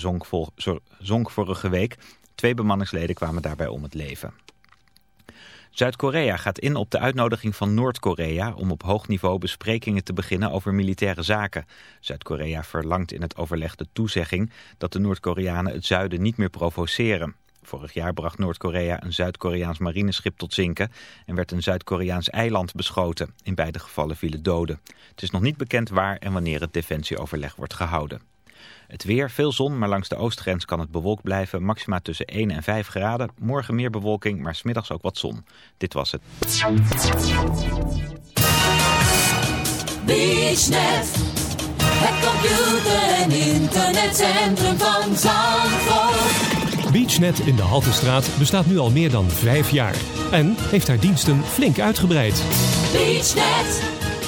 zonk, zonk vorige week. Twee bemanningsleden kwamen daarbij om het leven. Zuid-Korea gaat in op de uitnodiging van Noord-Korea om op hoog niveau besprekingen te beginnen over militaire zaken. Zuid-Korea verlangt in het overleg de toezegging dat de Noord-Koreanen het zuiden niet meer provoceren. Vorig jaar bracht Noord-Korea een Zuid-Koreaans marineschip tot zinken en werd een Zuid-Koreaans eiland beschoten. In beide gevallen vielen doden. Het is nog niet bekend waar en wanneer het defensieoverleg wordt gehouden. Het weer, veel zon, maar langs de oostgrens kan het bewolkt blijven. Maxima tussen 1 en 5 graden. Morgen meer bewolking, maar smiddags ook wat zon. Dit was het. BeachNet, het computer- en internetcentrum van Zandvoort. BeachNet in de Haltestraat bestaat nu al meer dan vijf jaar. En heeft haar diensten flink uitgebreid. BeachNet.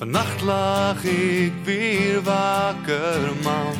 Vannacht lag ik weer wakker, man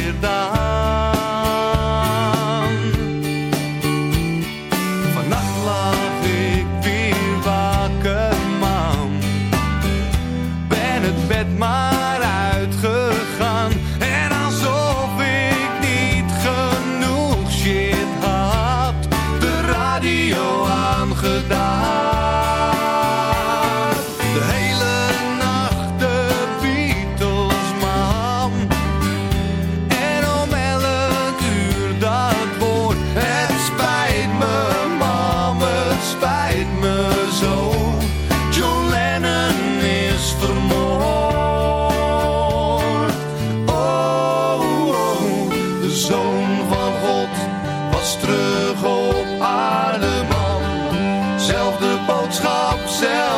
upset.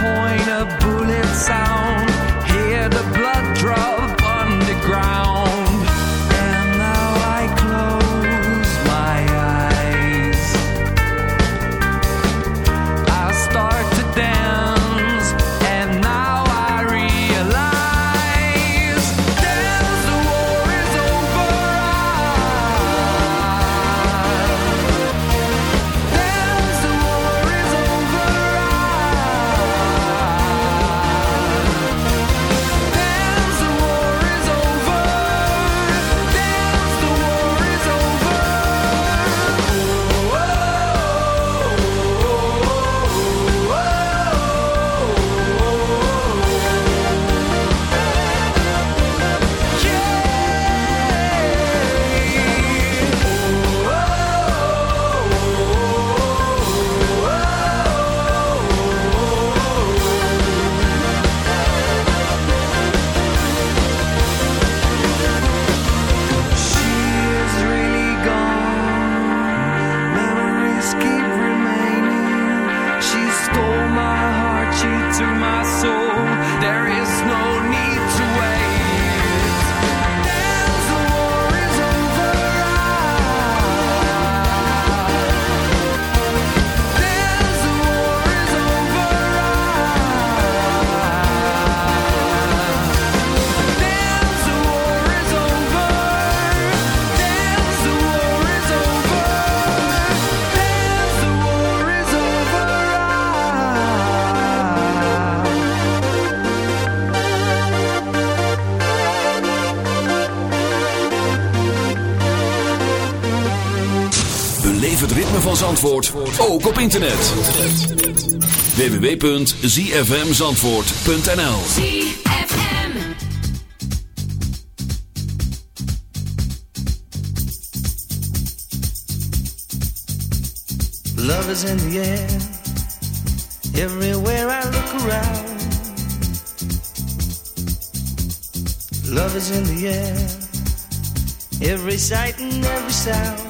point a bullet sound. Beleef het ritme van Zandvoort, ook op internet. www.zfmzandvoort.nl ZFM. Love is in the air. Everywhere I look around. Love is in the air. Every sight and every sound.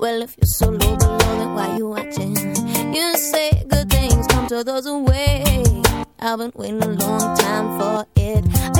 Well, if you're so low below, then why you watching? You say good things come to those who wait. I've been waiting a long time for it.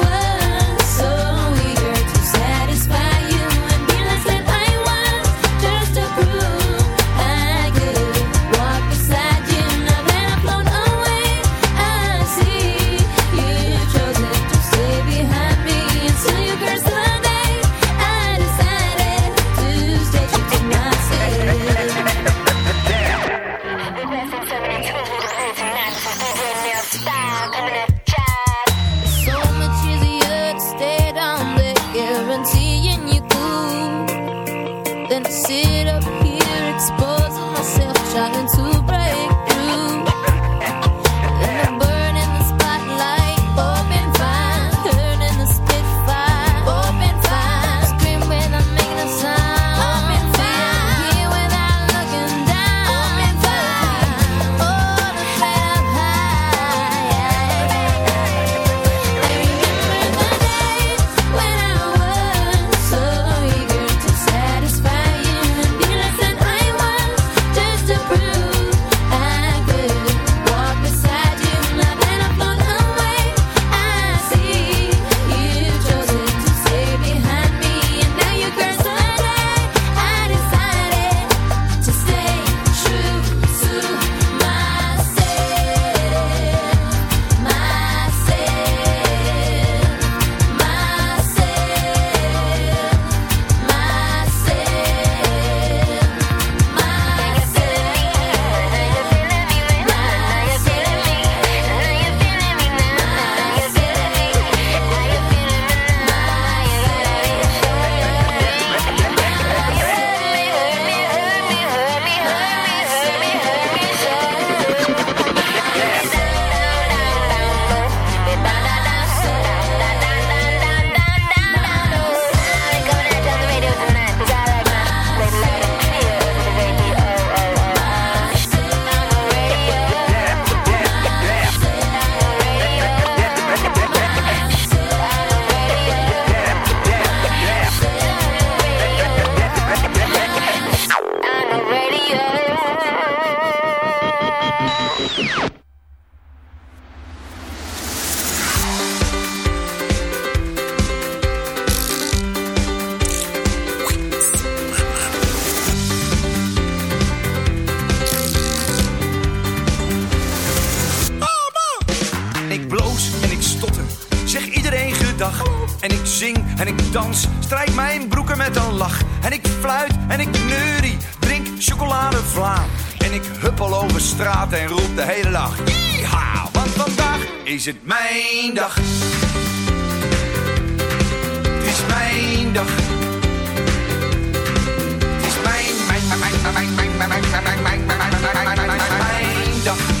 gedag. En ik zing en ik dans, strijk mijn broeken met een lach. En ik fluit en ik neurie, drink chocoladevla. En ik huppel over straat en roep de hele dag. Yeeha, want vandaag is het mijn dag. Het is mijn dag. Het is mijn, mijn, mijn, mijn, mijn, mijn, mijn, mijn, mijn, mijn, mijn, mijn, mijn, dag.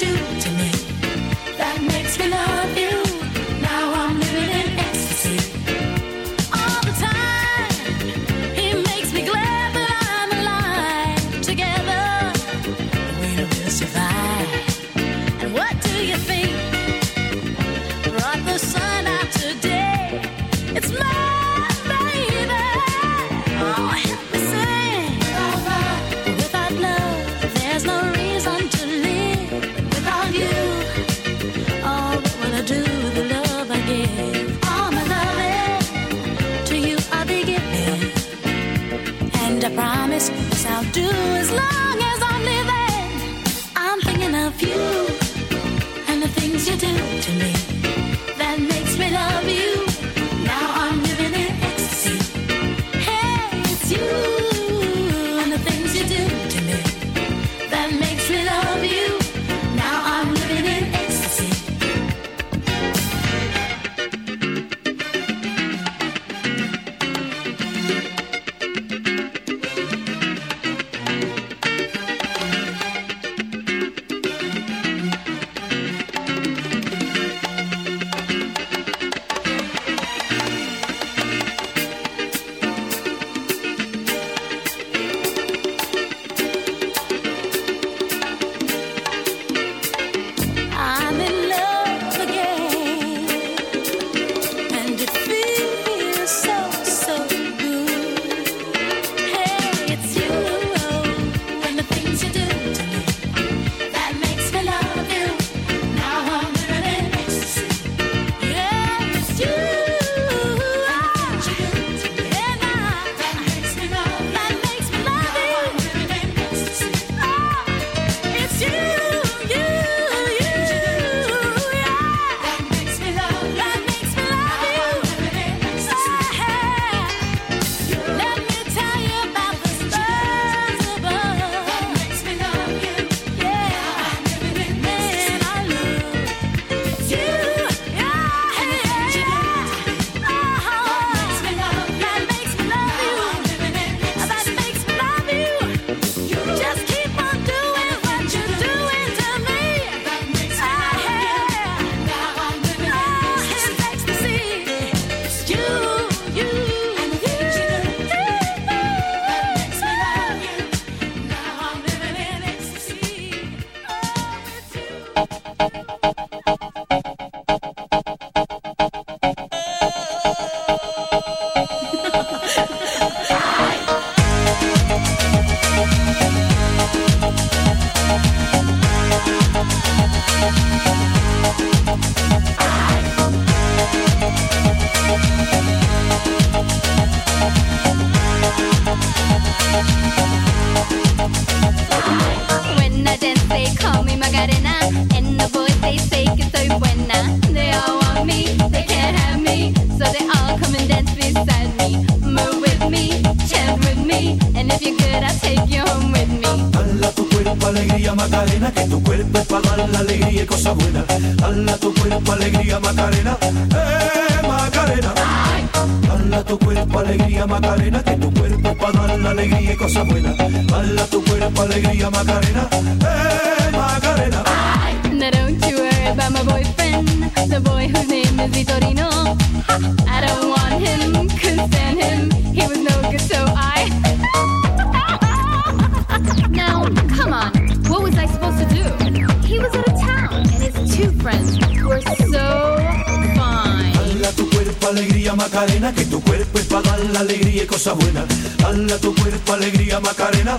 do to me. That makes me love boyfriend, the boy whose name is Vitorino. I don't want him, him. He was no good, so I. now, come on, what was I supposed to do? He was out of town, and his two friends were so fine. Tu cuerpo alegría Macarena, que tu cuerpo es para dar la alegría y cosas buenas. Dala tu cuerpo alegría Macarena.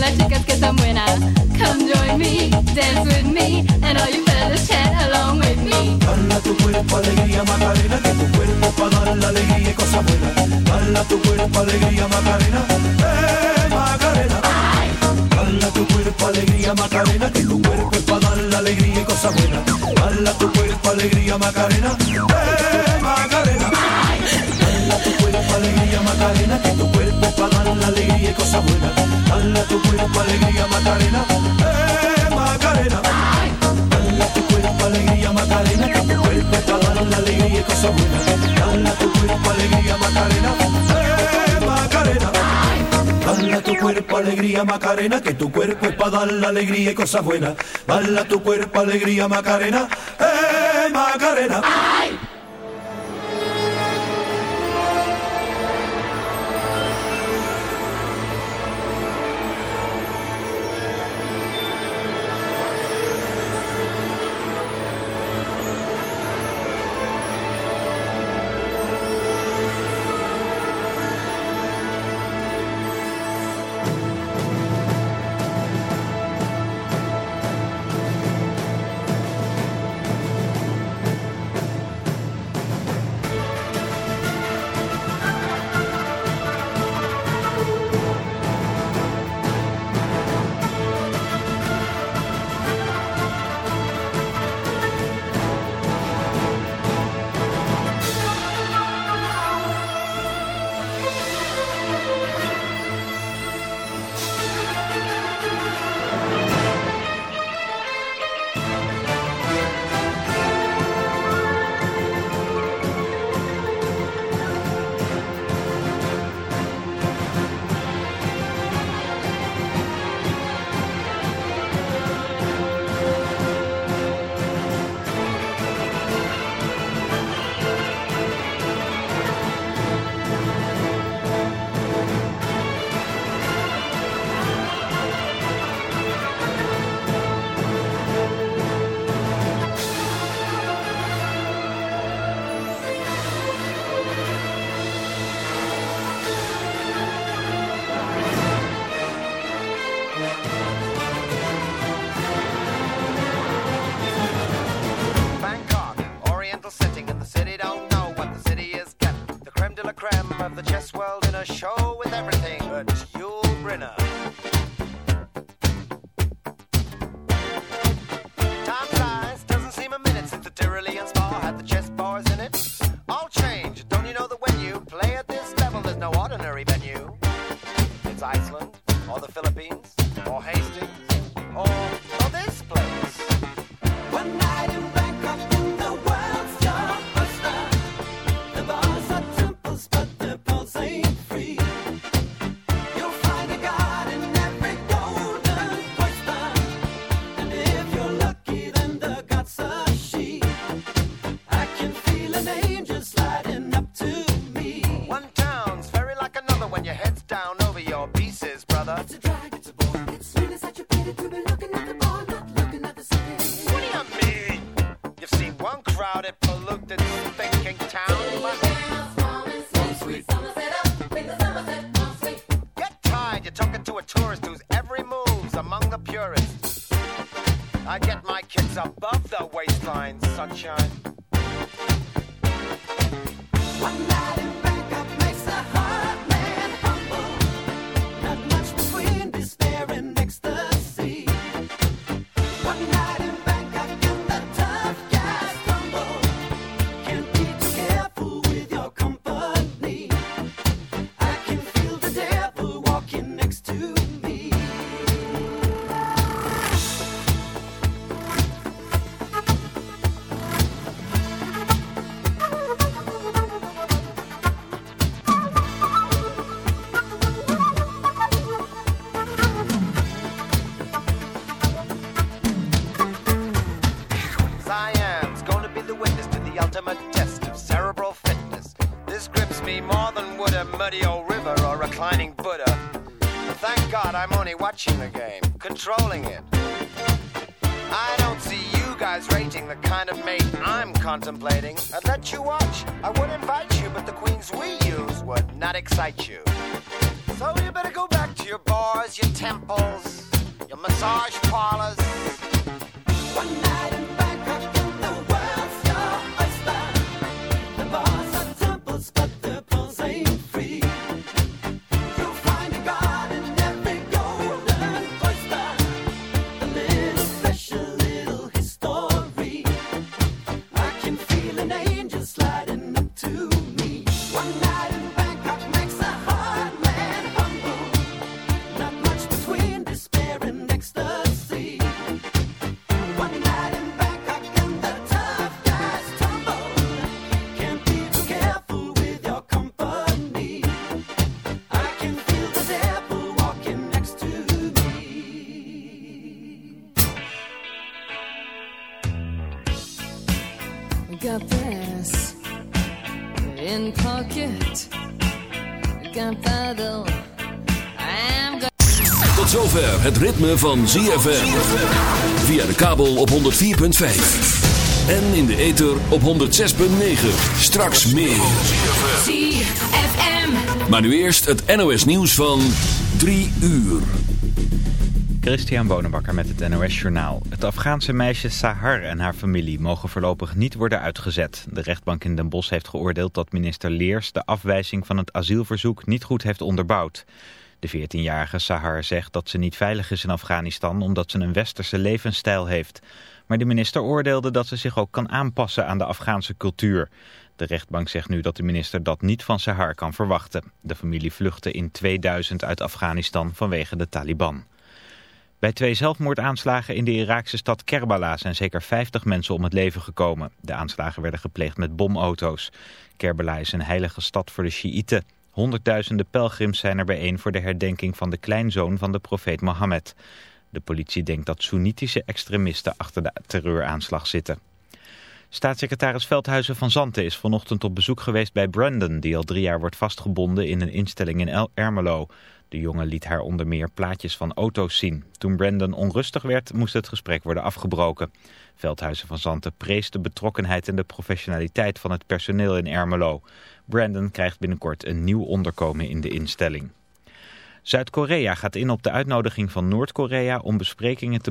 Las chicas que son buenas. Come join me, dance with me, and all you fellas chat along with me. Dala tu cuerpo alegría Macarena, que tu cuerpo para dar la alegría y cosas buenas. Dala tu cuerpo alegría Macarena, eh Macarena. Dala tu cuerpo alegría Macarena, que tu cuerpo es para dar la alegría y cosas buenas. Dala tu cuerpo alegría Macarena, eh tu cuerpo alegría Macarena, eh Macarena. Dala tu cuerpo alegría Macarena, que tu cuerpo es para dar la alegría y cosas buenas. Dala tu cuerpo alegría Macarena, eh Macarena. Dala tu cuerpo alegría Macarena, que tu cuerpo es para dar la alegría y cosas buenas. Dala tu cuerpo alegría Macarena, eh Macarena. Bangkok, I get my kids above the waistline, sunshine. One night het ritme van ZFM. Via de kabel op 104.5. En in de ether op 106.9. Straks meer. ZFM. Maar nu eerst het NOS nieuws van 3 uur. Christian Bonenbakker met het NOS Journaal. Het Afghaanse meisje Sahar en haar familie mogen voorlopig niet worden uitgezet. De rechtbank in Den Bosch heeft geoordeeld dat minister Leers de afwijzing van het asielverzoek niet goed heeft onderbouwd. De 14-jarige Sahar zegt dat ze niet veilig is in Afghanistan omdat ze een westerse levensstijl heeft. Maar de minister oordeelde dat ze zich ook kan aanpassen aan de Afghaanse cultuur. De rechtbank zegt nu dat de minister dat niet van Sahar kan verwachten. De familie vluchtte in 2000 uit Afghanistan vanwege de Taliban. Bij twee zelfmoordaanslagen in de Iraakse stad Kerbala zijn zeker 50 mensen om het leven gekomen. De aanslagen werden gepleegd met bomauto's. Kerbala is een heilige stad voor de Sjiïten. Honderdduizenden pelgrims zijn er bijeen voor de herdenking van de kleinzoon van de profeet Mohammed. De politie denkt dat Soenitische extremisten achter de terreuraanslag zitten. Staatssecretaris Veldhuizen van Zanten is vanochtend op bezoek geweest bij Brandon... die al drie jaar wordt vastgebonden in een instelling in El Ermelo. De jongen liet haar onder meer plaatjes van auto's zien. Toen Brandon onrustig werd, moest het gesprek worden afgebroken. Veldhuizen van Zanten prees de betrokkenheid en de professionaliteit van het personeel in Ermelo. Brandon krijgt binnenkort een nieuw onderkomen in de instelling. Zuid-Korea gaat in op de uitnodiging van Noord-Korea om besprekingen te